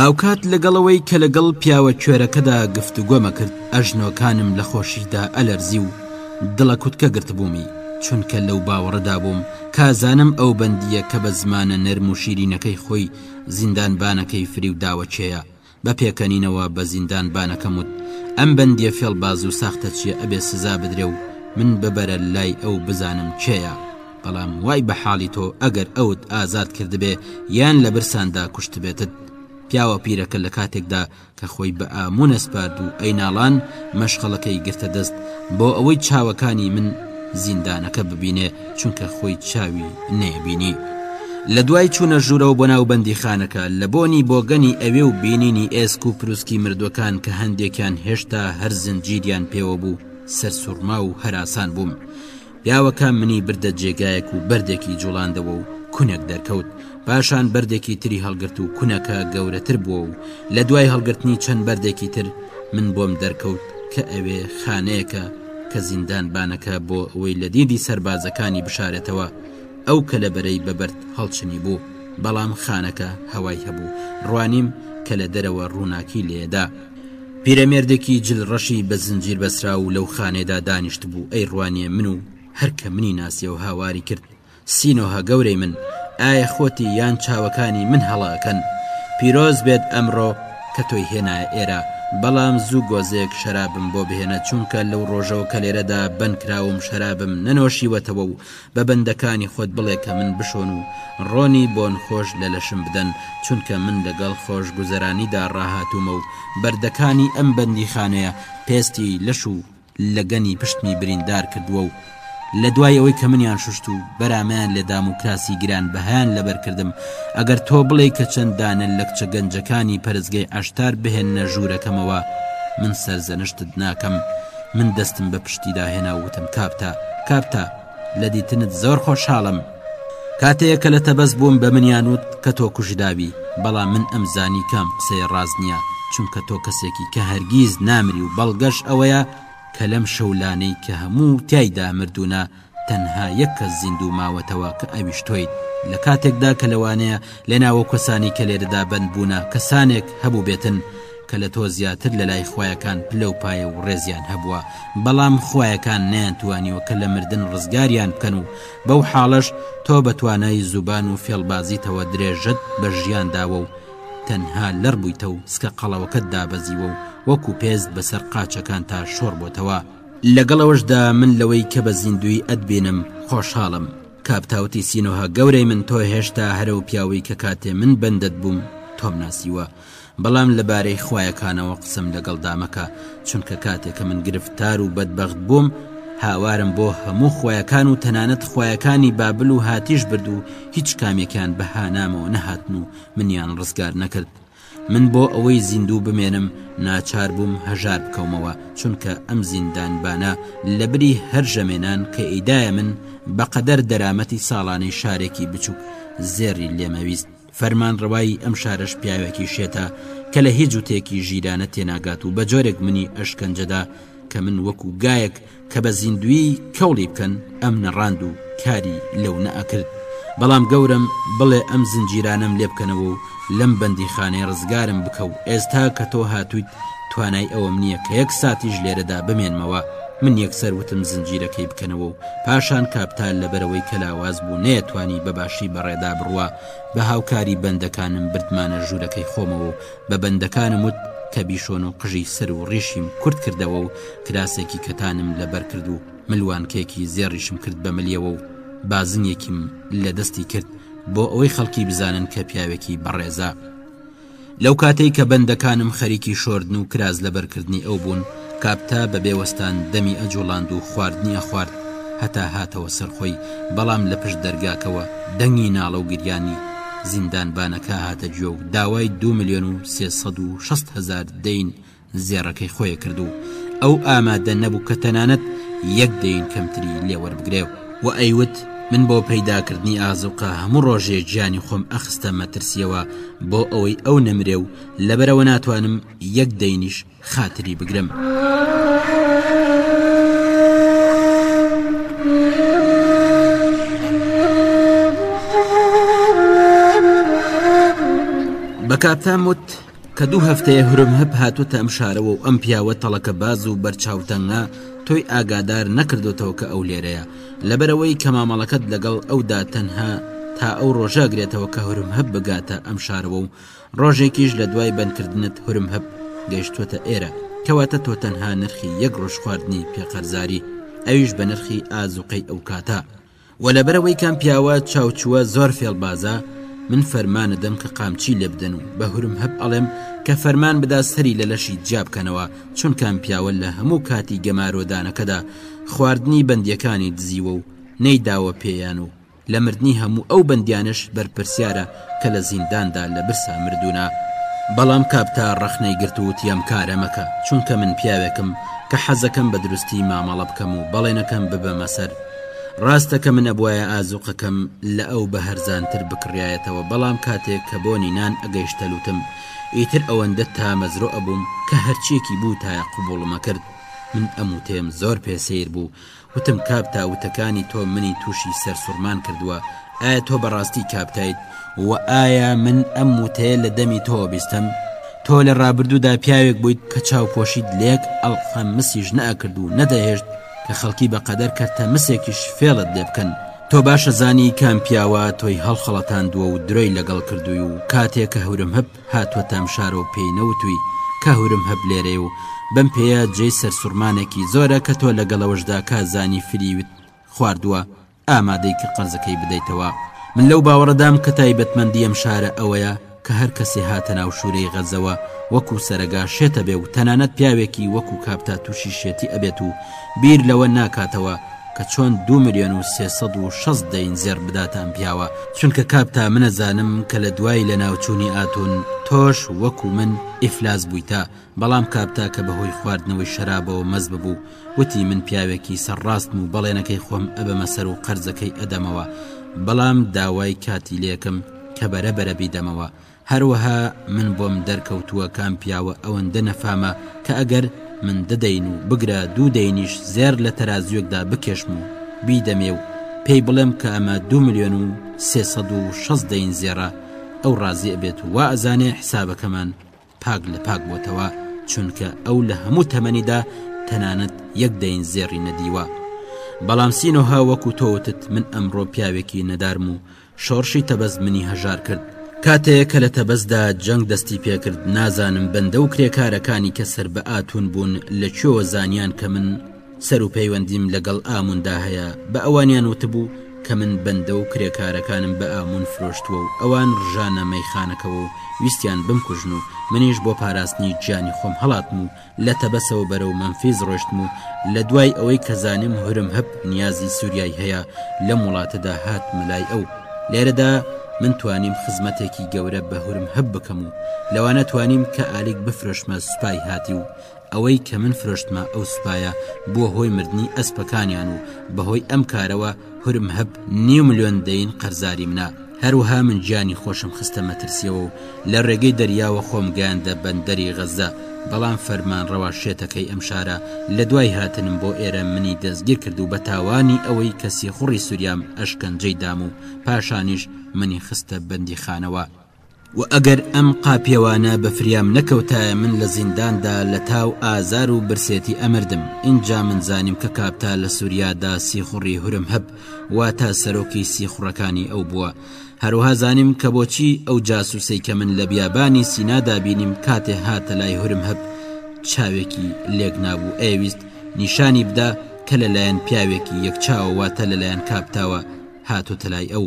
هاوکات لەگەڵ ئەوەی کە لەگەڵ پیاوە کوێرەکەدا گفتوگۆمەکرد ئەژنۆکانم لە خۆشیدا ئەلەرزی و دڵە کوتکە گرتبوومی چونکە لەو باوەڕەدا بووم کازانم ئەو بەندیە کە بە زمانە نەرم و شیرینەکەی خۆی زیندان بانەکەی فریو داوە چێە بە پێکەنینەوە بە زیندان بانەکەم وت ئەم بەندیە فێڵ باز و ساختەچیە ئەبێ سزا بدرێ و من ببەرە لای ئەو بزانم چێە بەڵام وای بە حاڵی تۆ ئەگەر ئەوت ئازاد کردبێ یان لە برساندا کوشتبێتت پیاوە پیرەکە لە کاتێکدا کە خۆی بە ئامونە سپارد و ئەیناڵان مەشخەڵەکەی گرتە دەست بۆ ئەوەی چاوەکانی من زیندانەکە ببینێ چونکە خۆی چاوی نەیەبینی لە دوای چوونە ژوورەوە بۆ ناو بەندی خانەکە لە بۆنی بۆگەنی ئەوێ و بینینی ئێسک و پروسکی مردوەکان کە هەندێکیان هێشتا هەر زنجیریان پێوە بوو سەرسوڕما و هەراسان بووم پیاوەکە منی بردە جێگایەک و بەردێکی جوڵاندەوە و کونەک دەرکەوت، پاشان بەردێکی تری هەڵگرت و کونەکە گەورەتر بووە و لە دوای هەڵگرتنی چەند بەردێکی تر من بۆم دەرکەوت کە ئەوێ خانەیەکە کە زیندانبانەکە بۆ ئەوەی لە دیدی سەربازەکانی بشارێتەوە ئەو کەلەبەرەی بە بەرد هەڵچنی بوو بەڵام خانەکە هەوای هەبوو ڕوانیم کە لە دەرەوە ڕووناکی لێدا. پیرەمێردێکی جل ڕەشی بە زنجیر بەسرا و لەو خانێدا دانیشت بوو ئەی ڕوانیە من و هەرکە منی ناسی و هاواری کرد سینۆهە گەورەی من ئایا خۆتی یان چاوەکانی من هەڵەکەن پیرۆز بێت ئەمڕۆ کە تۆی هێنایە ئێرە بەڵام زوو گۆزەیەک شەرابم بۆ بهێنە چونکە لەو ڕۆژەوە کە لێرەدا بەنکراوم شەرابم نەنۆشیوەتەوە و بە بەندەکانی خۆت بڵێ کە من بشۆن و ڕۆنی بۆن خۆش لە لەشم بدەن، چونکە من لەگەڵ خۆشگوزەرانیدا ڕاهاتوومە و بەردەکانی ئەم بەندیخانەیە پێستی لەش و لەگەنی پشتمی بریندار کردووە و لە دوای ئەوەی کە منیان شوشت و بەرامەیان لە داموکراسی گرانبەهایان لەبەر کردم، ئەگەر تۆ بڵێی کە چەند دانە لە کچە گەنجەکانی پەرستگەی عەشتار بهێننە ژوورەکەمەوە، من سەرزەنشتت ناکەم. من دەستم بە پشتیدا هێنا وتم کاپتا کاپتا لە دیتنت زۆر خۆشحاڵم کاتەیە کە لە تەبەز بووم بە منیان وت کە تۆ کوژراوی بەڵام من ئەم زانی کام قسەیە ڕاز نییە چونکە تۆ کەسێکی کە هەرگیز نامری و بەڵگەش ئەوەیە کە لەم شەولانەی کە هەموو تایدا مردوونە تەنها یەک کەس زیندوو ماوەتەوە کە ئەویش تۆیت لە کاتێکدا کە لەوانەیە لە ناوەو کەسانی کە لێرەدا بەند بوونە کەسانێک هەبوو بێتن کە لە تۆ زیاتر لە لای خوایەکان پلە و پایە و ڕێزیان هەبووە بەڵام خوایەکان نیان توانیوە کە لە مردن ڕزگاریان بکەن و بەو حاڵەش تۆ بە توانای زوبان و فێڵبازیتەوە درێژەت بە ژیان داوە و تەنها لەڕ بوویتە و سکە قەڵەوەکەت دابەزیوە و وەکو پێست بەسەر قاچەکانتا شۆڕ بۆتەوە. لەگەڵ ئەوەشدا من لەوەی کە بە زیندوی ئەت بینم خۆشحاڵم کاپتاوتی سینۆها گەورەی من تۆ هێشتا هەرە و پیاوەی کە کاتێ من بەندەت بووم تۆم ناسیوە بەڵام لەبارەی خویەکانەوە قسەم لەگەڵ دامەکە چونکە کاتێ کە من گرفتار و بەدبەخت بووم هاوارم بۆ هەموو خویەکان و تەنانەت خویەکانی بابل و هاتیش برد و هیچ کامێکیان بەهانامەوە نەهاتن و منیان ڕزگار نەکرد من بۆ ئەوەی زیندوو بمێنم ناچار بووم هەژار بکەومەوە، چونکە ئەم زیندانبانە لە بری هەر ژەمێنان کە ئیدایە من بە قەدەر دەرامەتی ساڵانەی شارێکی بچووک زێڕی لێم ئەویست، فەرمانڕەوایی ئەم شارەش پیاوێکی شێتە کە لە هیچ وتێکی ژیرانە تێناگات و بە جۆرێک منی ئەشکەنجەدا کە من وەکوو گایەک کە بە زیندوی کەوڵی بکەن ئەم نەڕاند و کاری لەو نەئەکرد بەڵام گەورەم بڵێ ئەم زنجیرانەم لێ بکەنەوە و لەم بەندی خانەی ڕزگارم بکە و ئێستا کە تۆ هاتویت توانای ئەوەم نییە کە یەک ساتیش لێرەدا بمێنمەوە من یەکسەر وتم زنجیرەکەی بکەنەوە و پاشان کاپتال لەبەرەوەی کە لاواز بوو نەیەتوانی بە باشی بەڕێدا بڕوا بە هاوکاری بەندەکانم بردمانە ژوورەکەی خۆمەوە و بە بەندەکانم وت کە بیشۆن و قژی سەر و ڕیشیم کورت کردەوە و کراسێکی کەتانم لەبەر کرد و ملوانکێکی زێڕیشم کرد بە ملیەوە و بازنیەکیم لە دەستی کرد بۆ ئەوەی خەڵکی بزانن کە پیاوێکی بەڕێزە لەو کاتەی کە بەندەکانم خەریکی شۆردن و کراس لەبەرکردنی ئەو بوون کاپتا بە بێ وەستان دەمی ئەجوڵاند و خواردنی ئەخوارد هەتا هاتەوە سەر خۆی، بەڵام لە پشت دەرگاکەوە دەنگی ناڵە و گریانی زیندانبانەکە هاتە گوێ و داوای دوو ملیۆن و سێ سەد و شەست هەزار دەین زێڕەکەی خۆی کرد و ئەو ئامادە نەبوو کە تەنانەت یەک دەین کەمتری لێ وەربگرێ و ئەیوت من بۆ پەیداکردنی ئازوقە هەموو ڕۆژێ گیانی خۆم ئەخستە مەترسیەوە بۆ ئەوەی ئەو نەمرێ و لەبەرئەوە ناتوانم یەک دەینیش خاتری بگرم. بە کاپتام وت کە دوو هەفتەیە هرم هەب هاتوتە ئەم شارەوە و ئەم پیاوە تەڵەکە باز و بەرچاوتەنگە تۆی ئاگادار نەکردوتەوە کە ئەو لێرەیە لەبەرەوەی کە مامەڵەکەت لەگەڵ ئەودا تەنها تا ئەو ڕۆژاگرێتەوە کە هرم هەب بگاتە ئەم شارەوە و ڕۆژێکیش لە دوای بەندکردنت هورم هەب گەیشتووەتە ئێرە کەواتە تۆ تەنها نرخی یەک ڕۆژ خواردنی پێ قەرزاری ئەویش بە نرخی ئازوقەی ئەو کاتە و لەبەرەوەی کام پیاوە چاوچووە زۆر فێڵبازە من فەرمانە دەم کە قامچی لێ بدەن و بە هورم هەب ئەڵێم کە فەرمان بدا سەری لە لەشی جیا بکەنەوە چون کام پیاوە لە هەموو کاتی گەمارۆدانەکەدا خواردنی بەندیەکانی دزیوە و نەیداوە پێیان و لە مردنی هەموو ئەو بەندیانەش بەرپرسیارە کە لە زینداندا لە برسا مردوونە. بەڵام کاپتا ڕەخنەی گرت و وتی ئەم کارە مەکە، چونکە من پیاوێکم کە حەزەکەم بە دروستی مامەڵە بکەم و بەڵێنەکەم ببەمە سەر. ڕاستە کە من ئەبوایە ئازوقەکەم لە ئەو بە هەرزانتر بکڕیایەتەوە بەڵام کاتێک کە بۆنی نان ئەگەیشتە لوتم ئیتر ئەوەندە تامەزرۆ ئەبووم کە هەرچیەکی بوو تایە قبوڵمەکرد. من ئەم وتەیەم زۆر پێ سەیر بوو. وتم، کابتا وتەکانی تۆ منی تووشی سەرسوڕمان کردووە، ئایا تۆ بەڕاستی کابتایت؟ وە ئایا من ئەم وتەیە لە دەمی تۆوە بیستم؟ تۆ لە ڕابردوودا پیاوێک بوویت کە چاوپۆشیت لەیەک ئەڵقە مسیش نەئەکرد و نەدەهێشت کە خەڵکی بەقەدەر کەرتە مسێکیش فێڵت لێ بکەن، تۆ باشە زانی کام پیاوە تۆی هەڵخەڵەتاندووە و درۆی لەگەڵ کردووی و کاتێ کە هورمهپ، هاتووەتە ئەم شارە و پێی نەوتووی کاهورم هەب لێرەی و بەم پێیە جێی سەرسوڕمانێکی زۆرە کە تۆ لەگەڵەوەشدا کە زانی فریوت خواردووە ئامادەی کرد قەرزەکەی بدەیتەوە من لەو باوەڕەدام کە تایبەتمەندی ئەم شارە ئەوەیە کە هەر کەسێ هاتە ناو شوورەی غەزەوە وەکوو سەرەگا شێتەبێ و تەنانەت پیاوێکی وەکوو کاپتا تووشی شێتی ئەبێت و بیر لەوە ناکاتەوە کە چۆن دوو ملیۆن و سێ سەد و شەست دەین زێڕ بداتە ئەم پیاوە چونکە کابتا منەزانم کە لە دوای لە ناوچوونی ئاتون تۆش وەک و من ئیفلاس بوویتە بەڵام کابتا کە بەهۆی خواردنەوەی شەرابەوە مەز ببوو وتی من پیاوێکی سەرڕاستم و بەڵێنەکەی خۆم ئەبەمە سەر و قەرزەکەی ئەدەمەوە بەڵام داوای کاتی لێکم کە بەرە بەرە بیدەمەوە هەروەها من بۆم دەرکەوتووە کام پیاوە ئەوەندە نەفامە کە ئەگەر من دە دەین و بگرە دوو دەینیش زێر لە تەرازوێکدا بکێشم و بیدەمێ و پێی بڵێم کە ئەمە دو ملیۆن و سێ سەد و شەست دەین زێڕە ئەو ڕازی ئەبێت و وا ئەزانێ حسابەکەمان پاک لە پاک بۆتەوە چونکە ئەو لە هەموو تەمەنیدا تەنانەت یەک دەین زێڕی نەدیوە بەڵام سینۆها وەکو تۆوتت من ئەمڕۆ پیاوێکی نەدارم و شۆڕشی تەبەست منی هەژار کرد کاتێک کە لە تەبەستدا جەنگ دەستی پێکرد نازانم بەندە و کرێکارەکانی کە سەر بە ئاتون بوون لە کوێوە زانیان کە من سەر و پەیوەندیم لەگەڵ ئاموندا هەیە بە ئەوانیان وتبوو کە من بەندە و کرێکارەکانم بە ئامون فرۆشتووە و ئەوان ڕژانە مەیخانەکەەوە و ویستیان بمکوژن و منیش بۆ پاراستنی گیانی خۆم هەڵاتم و لە تەبەسەوە بەرەو مەمفیس ڕۆشتم و لە دوای ئەوەی کە زانیم هورم هەپ نیازی سوریای هەیە لەم وڵاتەدا هاتمە لای ئەو لێرەدا من توانیم خزمەتێکی گەورە بە هورم هەب بکەم و لەوانە توانیم کە ئالیک بفرۆشمە سوپای هاتی و ئەوەی کە من فرۆشتمە ئەو سوپایە بووە هۆی مردنی ئەسپەکانیان و بەهۆی ئەم کارەوە هورم هەب نیو ملیۆن دەین قەرزاری منە هەروها من گیانی خۆشم خستە مەترسیەوە و لە ڕێگەی دەریاوە خۆم گەیاندە بەندەری غەزە بەڵام فەرمان ڕەوا شێتەکەی ئەم شارە لە دوای هاتنم بۆ ئێرە منی دەستگیر کرد و بە تاوانی ئەوەی کە سیخوڕی سوریام ئەشکەنجەی دام و پاشانیش منی خستە بەندیخانەوە و ئەگەر ئەم قاپیەوانە بە فریام نەکەوتایە من لە زینداندا لە تاو ئازار و برسێتی ئەمردم ئینجا من زانیم کە کاپتا لە سوریادا سیخوڕی هورم هەب واتە سەرۆکی سیخوڕەکانی ئەو بووە هەروەها زانیم کە بۆچی ئەو جاسوسەی کە من لە بیابانی سینادا بینیم کاتێ هاتە لای هورم هەب چاوێکی لێک نابوو ئەیەویست نیشانی بدا کە لەلایەن پیاوێکی یەک چاوە واتە لەلایەن کاپتاوە هاتۆتە لای ئەو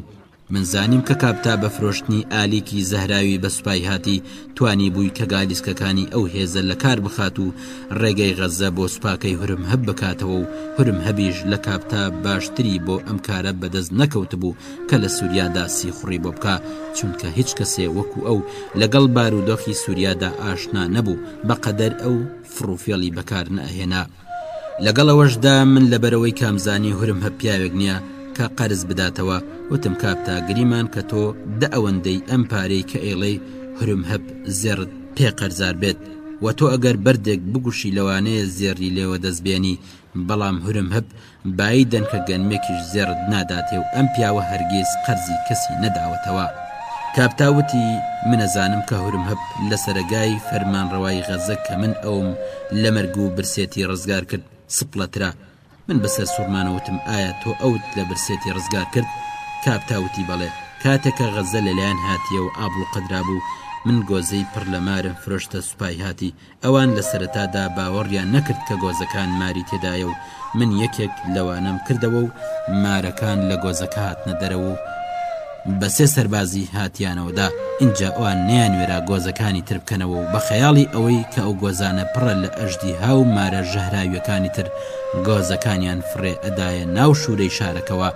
من زانیم کە کاپتا بە فرۆشتنی ئالیکی زەهراوی بە سوپای هاتی توانیبووی کە گالیسکەکانی ئەو هێزە لە کار بخات و ڕێگەی غەزە بۆ سوپاکەی هورمهب بکاتەوە و هورمهبیش لە کاپتا باشتری بۆ ئەم کارە بەدەست نەکەوتبوو کە لە سوریادا سیخوڕی بۆ بکا چونکە هیچ کەسێ وەکو ئەو لەگەڵ بارودۆخی سوریادا ئاشنا نەبوو بە قەدەر ئەو فڕوفێڵی بەکار نەئەهێنا. لەگەڵ ئەوەشدا من لەبەرئەوەی کام زانی هورم هە پیاوێک نیە کە قەرز بداتەوە وتم کاک تا گریمان کە تۆ دە ئەوەندەی ئەم پارەی کە ئەیڵێی هورم هەپ زێڕت پێ قەرزار بێت وە تۆ ئەگەر بەردێک بگوشی لەوانەیە زێڕی لێوە دەست بێنی بەڵام هورم هەپ بایی دەنکە گەنمێکیش زێڕت ناداتێ و ئەم پیاوە هەرگیز قەرزی کەسی نەداوەتەوە. کاپتا وتی، منەزانم کە هورم هەپ لە سەرەگای فەرمانڕەوای غەزە کە من ئەوم لە مەرگ و برسێتی ڕزگار کرد، سپڵەترا. من بە سەرسوڕمان وتم، ئایا تۆ ئەوت لە برسێتی ڕزگار کرد؟ کاپتا وتی، بەڵێ. کاتێ کە غەزە لە لایەن هاتییەوە ئابڵوقەدرابوو، من گۆزەی پڕ لە مارم فرۆشتە سوپای هاتی، ئەوان لە سەرەتادا باوەڕیان نەکرد کە گۆزەکان ماری تێدایە و من یەکێک لەوانەم کردەوە و مارەکان لە گۆزەکە هاتنە دەرەوە و بە سێ سەربازی هاتیانەوەدا ئینجا ئەوان نیانوێرا گۆزەکانی تر بکەنەوە و بە خەیاڵی ئەوەی کە ئەو گۆزانە پڕە لە ئەژدی ها و مارە ژەهراویەکانی تر گۆزەکانیان فڕێ ئەدایە ناو شوورەی شارەکەوە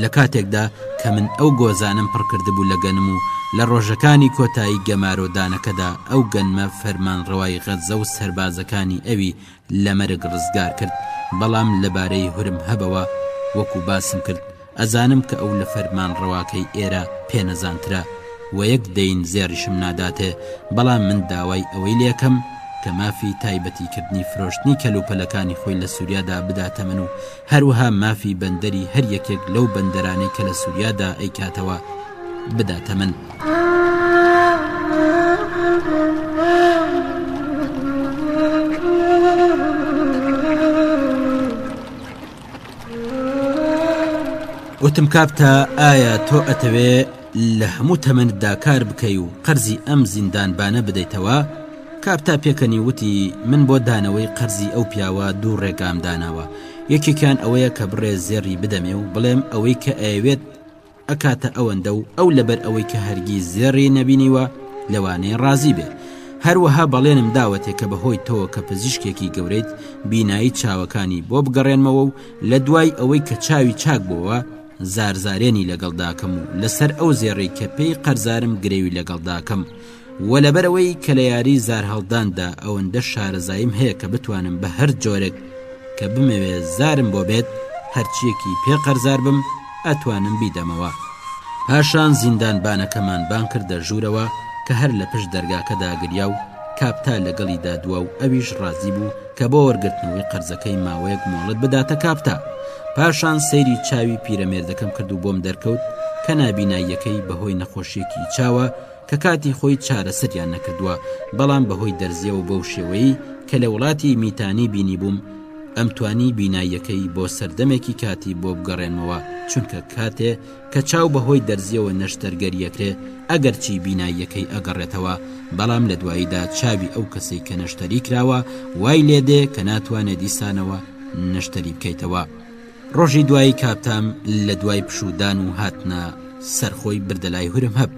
لە کاتێکدا کە من ئەو گۆزانەم پڕ کردبوو لە گەنم و لە ڕۆژەکانی کۆتایی گەمارۆدانەکەدا ئەو گەنمە فەرمانڕەوای غەزە و سەربازەکانی ئەوی لە مەرگ ڕزگار کرد بەڵام لەبارەی هورم هەبەوە وەکو باسم کرد ئەزانم کە ئەو لە فەرمانڕەواکەی ئێرە پێ نەزانترە وە یەک دەین زێڕیشم ناداتێ بەڵام من داوای ئەوەی لێکەم کە مافی تایبەتیکردنی فرۆشتنی کەلوپەلەکانی خۆی لە سوریادا بداتە من و هەروەها مافی بەندەری هەر یەکێک لەو بەندەرانەی کە لە سوریادا ئەیکاتەوە بداتە من. وتم کاپتا ئایا تۆ ئەتەوێ لە هەموو تەمەنتدا کار بکەی و قەرزی ئەم زیندانبانە بدەیتەوە؟ کاپتا پێکەنی وتی، من بۆ دانەوەی قەرزی ئەو پیاوە دوو ڕێگام داناوە، یەکێکیان ئەوەیە کە بڕێ زێڕی بدەمێ و بڵێم ئەوەی کە ئەیەوێت ئەکاتە ئەوەندە و ئەو لەبەر ئەوەی کە هەرگیز زێڕی نەبینیوە لەوانەیە ڕازی بێ. هەروەها بەڵێنم داوەتێ کە بەهۆی تۆوە کە پزیشکێکی گەورەیت بینایی چاوەکانی بۆ بگەڕێنمەوە و لە دوای ئەوەی کە چاوی چاک بۆوە، زار زارێنی لەگەڵ داکەم و لەسەر ئەو زێڕەی کە پێی قەرزارم گرێوی لەگەڵ داکەم و لەبەرەوەی کە لە یاری زار هەڵداندا ئەوەندە شارەزاییم هەیە کە بتوانم بە هەر جۆرێک کە بمەوێ زارم بۆ بێت هەرچیەکی پێ قەرزار بم ئەتوانم بیدەمەوە پاشان زیندان بانەکەمان بان کردە ژوورەوە کە هەر لە پشت دەرگاکەدا گریا و کاپتا لەگەڵیدا دوا و ئەویش ڕازی بوو کە بۆ وەرگرتنەوەی قەرزەکەی ماوەیەک مۆڵەت بداتە کاپتا، پاشان سەیری چاوی پیرەمێردەکەم کرد و بۆم دەرکەوت کە نابیناییەکەی بەهۆی نەخۆشیەکی چاوە کە کاتی خۆی چارەسەریان نەکردووە، بەڵام بەهۆی دەرزیەوە بەو شێوەیەی کە لە وڵاتی میتانی بینیبووم، ئەمتوانی بیناییەکەی بۆ سەردەمێکی کاتی بۆ بگەڕێنمەوە، چونکە کاتێ کە چاو بە هۆی دەرزییەوە نەشتەرگەرییەکرێ ئەگەرچی بیناییەکەی ئەگەڕێتەوە بەڵام لە دواییدا چاوی ئەو کەسەی کە نەشتەری کراوە وای لێ دێ کە ناتوانێ دیسانەوە نەشتەری بکەیتەوە ڕۆژی دوایی کاپتام لە دوای پشودان و هاتنە سەرخۆی بردە لای هورم هەب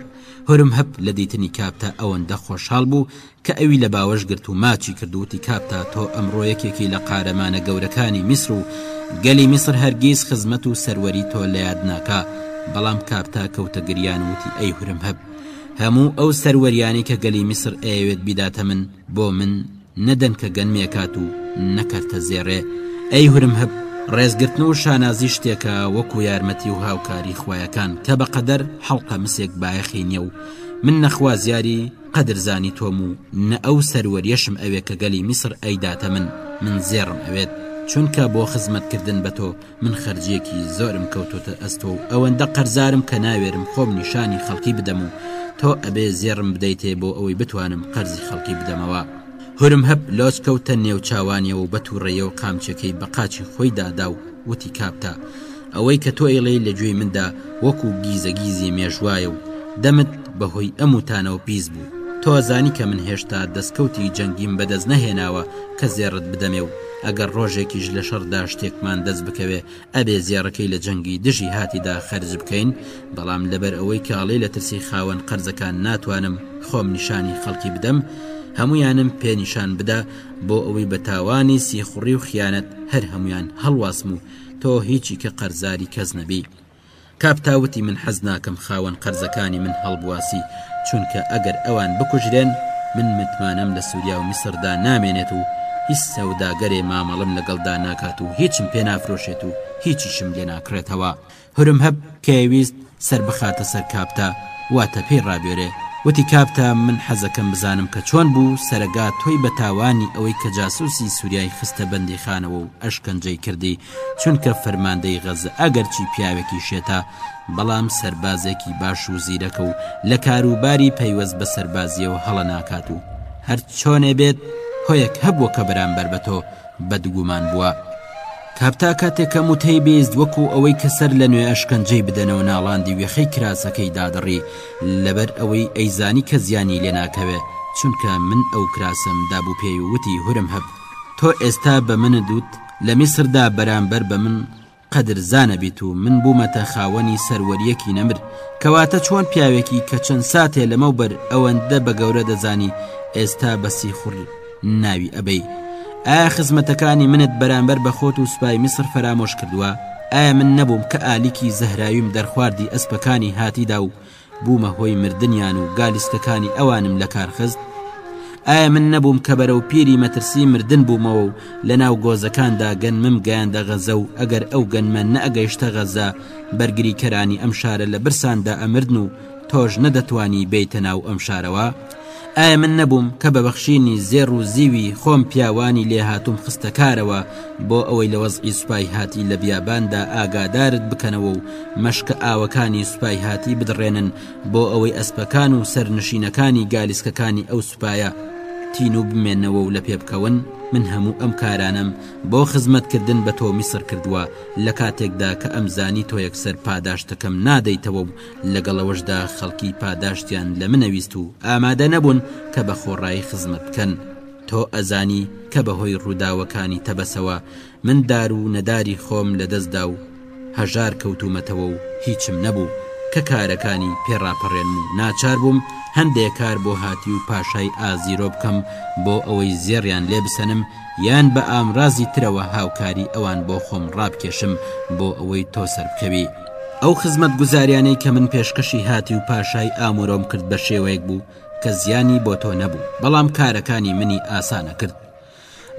هورم هەب لە دیتنی کاپتا ئەوەندە خۆشحاڵ بوو کە ئەوی لە باوەش گرت و ماچی کرد و وتی کاپتا تۆ ئەمڕۆ یەکێکی لە قارەمانە گەورەکانی میسر و گەلی میسر هەرگیز خزمەت و سەروەری تۆ لە یاد ناکا بەڵام کاپتا کەوتە گریان و وتی ئەی هورم هەب هەموو ئەو سەروەریانەی کە گەلی میسر ئەیەوێت بیداتە من بۆ من نە دەنکە گەنمێکات و نە کەرتە زێڕێ ئەی هورم هەب ڕێزگرتن و شانازی شتێکە وەکو یارمەتی و هاوکاری خوایەکان کە بە قەدەر حەڵقە مسێک بایەخی نیە و من نە خوازیاری قەدرزانی تۆم و نە ئەو سەروەریەشم ئەوێ کە گەلی میسر ئەیداتە من، من زێڕم ئەوێت، چونکە بۆ خزمەت کردن بە تۆ من خەرجیەکی زۆرم کەوتۆتە ئەستۆ و ئەوەندە قەرزارم کە ناوێرم خۆم نیشانی خەڵکی بدەم و تۆ ئەبێ زێڕم بدەیتێ بۆ ئەوەی بتوانم قەرزی خەڵکی بدەمەوە. هورمهب لۆچ کەوتە نێو چاوانیەوە و بە توڕەیەوە قامچەکەی بە قاچی خۆی دا دا و وتی کاپتا، ئەوەی کە تۆ ئەیڵێی لە گوێی مندا وەکو گیزەگیزی مێژوایە و دەمت بە هۆی ئەم وتانەوە پیس بوو، تۆ ئەزانی کە من هێشتا دەسکەوتی جەنگیم بە دەست نەهێناوە کە زێڕت بدەمێ و ئەگەر ڕۆژێکیش لە شەڕدا شتێکمان دەست بکەوێ ئەبێ زێڕەکەی لە جەنگی دژی هاتیدا خەرج بکەین بەڵام لەبەر ئەوەی کە ئەڵێی لە ترسی خاوەن قەرزەکان ناتوانم خۆم نیشانی خەڵکی بدەم هەمویانم پێ نیشان بدە بۆ ئەوەی بە تاوانی سیخوڕی و خیانەت هەر هەمویان هەڵواسم و تۆ هیچی کە قەرزاری کەس نەبی کاپتا وتی من حەز ناکەم خاوەن قەرزەکانی من هەڵبواسی چونکە ئەگەر ئەوان بکوژرێن من متمانەم لە سووریا و میسردا نامێنێت و هیچ سەوداگەرێ مامەڵم لەگەڵدا ناکات و هیچم پێ نافرۆشێت و هیچیشم لێ ناکڕێتەوە هورمهەب کەیەویست سەر بخاتە سەر کاپتا واتە پێی ڕابوێرێ وتی کاپتا من حەزەکەم بزانم کە چۆن بوو سەرەگا تۆی بە تاوانی ئەوەی کە جاسوسی سوریای خستە بەندیخانەوە و ئەشکەنجەی کردی چونکە فەرماندەی غەزە ئەگەرچی پیاوێکی شێتە بەڵام سەربازێکی باش و زیرەکە و لە کاروباری پەیوەست بە سەربازیەوە هەڵە ناکات و هەرچۆنێ بێت هۆیەک هەبووە کە بەرامبەر بە تۆ بەدگومان بووە. تابتا کاتێک کە موتەی بیست وەکو ئەوەی کە سەر لە نوێ ئەشکەنجەی بدەنەوە ناڵاندی وێخەی کراسەکەی دادڕی لەبەر ئەوەی ئەیزانی کە زیانی لێ ناکەوێ چونکە من ئەو کراسەم دابوو پێی و وتی هورم هەب تۆ ئێستا بە منت وت لە میسردا بەرامبەر بە من قەدرزانە بیت و من بوومەتە خاوەنی سەروەریەکی نەمر کەواتە چۆن پیاوێکی کە چەند ساتێ لەمەوبەر ئەوەندە بە گەورە دەزانی ئێستا بە سیخوڕی ناوی ئەبەی ئایا خزمەتەکانی منت بەرامبەر بە خۆت و سوپای میسر فەرامۆش کردووە ئایا من نەبووم کە ئالیکی زەهراویم دەرخواردی ئەسپەکانی هاتیدا و بوومە هۆی مردنیان و گالیسکەکانی ئەوانم لە کار خست ئایا من نەبووم کە بەرەو پیری مەترسی مردن بوومەوە و لە ناو گۆزەکاندا گەنمم گەیاندە غەزە و ئەگەر ئەو گەنمە نەئەگەیشتە غەزە بەرگریکەرانی ئەم شارە لە برساندا ئەمردن و تۆش نەدەتوانی بێیتە ناو ئەم شارەوە ئایا من نەبووم کە بە بەخشینی زێڕ و زیوی خۆم پیاوانی لێهاتووم خستە کارەوە بۆ ئەوەی لە وەزعی سوپای هاتی لە بیاباندا ئاگادارت بکەنەوە و مەشکە ئاوەکانی سوپای هاتی بدڕێنن بۆ ئەوەی ئەسپەکان و سەرنشینەکانی گالیسکەکانی ئەو سوپایە تینوو بمێنەوە و لەپێ بکەون؟ من هەموو ئەم کارانەم بۆ خزمەتکردن بە تۆ میسر کردووە لە کاتێکدا کە ئەمزانی تۆ یەکسەر پاداشتەکەم نادەیتەوە و لەگەڵ ئەوەشدا خەڵکی پاداشتیان لە منە ویست و ئامادە نەبوون کە بە خۆڕایی خزمەت بکەن تۆ ئەزانی کە بەهۆی ڕووداوەکانی تەبەسەوە من دار و نەداری خۆم لەدەستدا و هەژار کەوتوومەتەوە و هیچم نەبوو کە کارەکانی پێ ڕاپەڕێنم و ناچار بووم هەندێ کار بۆ هاتی و پاشای ئازیرۆ بکەم بۆ ئەوەی زێڕیان لێ بسەنم یان بە ئامرازی ترەوە هاوکاری ئەوان بۆ خۆم ڕابکێشم بۆ ئەوەی تۆ سەربکەوی ئەو خزمەتگوزاریانەی کە من پێشکەشی هاتی و پاشای ئامۆرۆم کرد بە شێوەیەک بوو کە زیانی بۆ تۆ نەبوو بەڵام کارەکانی منی ئاسانە کرد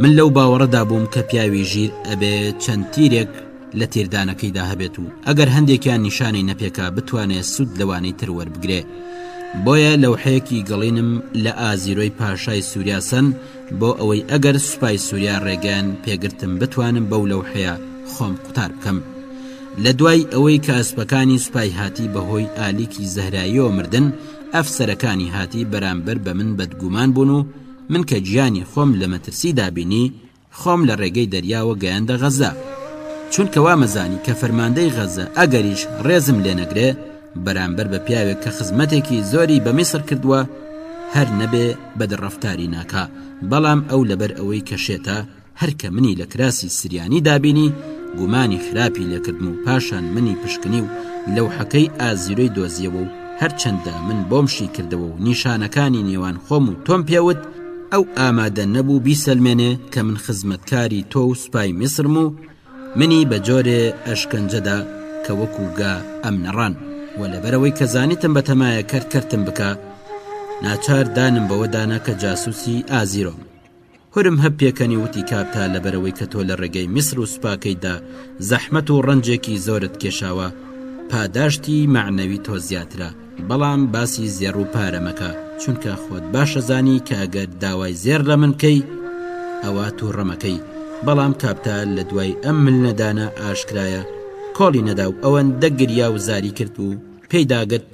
من لەو باوەڕەدا بووم کە پیاوی ژیر ئەبێ چەند تیرێک لە تیردانەکەیدا هەبێت و ئەگەر هەندێکیان نیشانەی نەپێکا بتوانێت سوود لەوانەی تر وەربگرێ بۆیە لەوحەیەکی گەڵینم لە ئازیرۆی پاشای سووریاسەن بۆ ئەوەی ئەگەر سوپای سوریا ڕێگەیان پێگرتم بتوانم بەو لەوحەیە خۆم قوتار بکەم. لە دوای ئەوەی کە ئەسپەکانی سوپای هاتی بە هۆی ئالیکی زەهراییەوە مردن، ئەفسەرەکانی هاتی بەرامبەر بە من بەدگومان بوون و من کە گیانی خۆم لە مەترسیدا بینی، خۆم لە ڕێگەی دەریاوە گەیاندە غەزە. چونکە وامەزانی کە فەرماندەی غەزە ئەگەریش ڕێزم لێنەگرێ، بەرامبەر بە پیاوێک کە خزمەتێکی زۆری بە میسر کردووە هەر نەبێ بەد ڕەفتاری ناکا بەڵام ئەو لەبەر ئەوەی کە شێتە هەر کە منی لە کراسی سریانی دابینی گومانی خراپی لێکردم و پاشان منی پشکنی و لەو حەکەی ئازیرۆی دۆزیەوە و هەرچەندە من بۆم شی کردەوە و نیشانەکانی نێوان خۆم و تۆم پێوت ئەو ئامادە نەبوو بیسەلمێنێ کە من خزمەتکاری تۆ و سوپای میسرم و منی بە جۆرێ ئەشکەنجە دا کە وەکوو گا ئەمنەڕان و لەبەر ئەوەی کە زانیتم بە تەمایە کەرت کەرتم بکا، ناچار دانم بەوە دانا کە جاسووسی ئازیرۆم. هورم هەب پێکەنی وتی کابتا لەبەر ئەوەی کە تۆ لە ڕێگەی میسر و سوپاکەیت دا زەحمەت و ڕەنجێکی زۆرت کێشاوە، پاداشتی مەعنەوی تۆ زیاترە، بەڵام باسی زێڕ و پارە مەکە چونکە خۆت باشەزانی کە ئەگەر داوای زێر لە من کەی ئەوە تووڕەمەکەی بەڵام کاپتا لە دوای ئەم مل نەدانە ئاشکرایە کۆڵی نەدا و ئەوەندە گریا و زاری کرد و پێی داگرت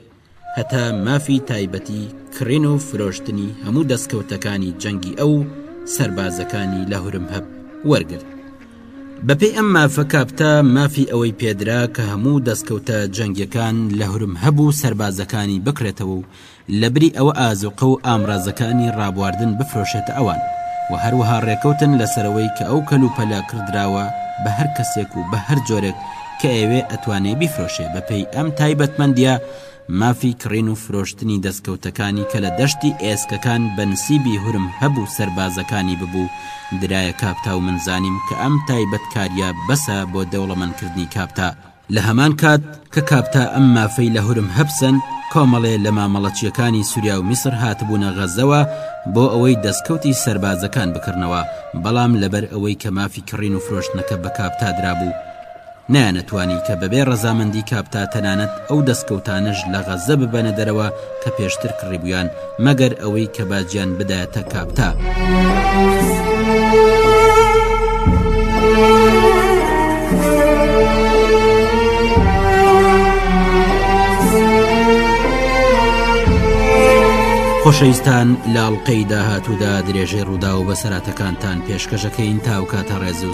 هەتا مافی تایبەتی کڕین و فرۆشتنی هەموو دەسکەوتەکانی جەنگی ئەو و سەربازەکانی لە هورمهەب وەرگرت. بەپێی ئەم مافە کاپتا مافی ئەوەی پێدرا کە هەموو دەستکەوتە جەنگیەکان لە هورم هەبوو سەربازەکانی بکڕێتەوە و لە بری ئەوە ئازوقە و ئامرازەکانی ڕابواردن بفرۆشێتە ئەوان و هەروەها ڕێکەوتن لەسەرەوەی کە ئەو کەلوپەلە کڕدراوە بە هەر کەسێک و بە هەر جۆرێک کە ئەیەوێ ئەتوانێ بیفرۆشێ بەپێی ئەم تایبەتمەندیە مافی کڕین و فرۆشتنی دەستکەوتەکانی کە لە دەشتی ئێسکەکان بە نسیبی هورم هەبوو سەربازەکانی ببوو درایە کاپتا و من زانیم کە ئەم تایبەتکاریە بەسە بۆ دەوڵەمەندکردنی کاپتا، لە هەمان کات کە کاپتا ئەم مافەی لە هورم هەب سەند کۆمەڵێ لە مامەڵەچیەکانی سوریا و میسر هاتبوونە غەزەوە بۆ ئەوەی دەستکەوتی سەربازەکان بکڕنەوە بەڵام لەبەر ئەوەی کە مافی کڕین و فرۆشتنەکە بە کاپتا درابوو نەیانەتوانی کە بەبێ ڕەزامەندی کاپتا تەنانەت ئەو دەستکەوتانەش لە غەززە ببەنە دەرەوە کە پێشتر کڕیبوویان، مەگەر ئەوەی کە باجیان بدایەتە کاپتا. خۆشەویستان لە ئەڵقەی داهاتوودا درێژەی ڕوودا و بەسەراتەکانتان پێشکەشەکەین تاوکاتە ڕێزو.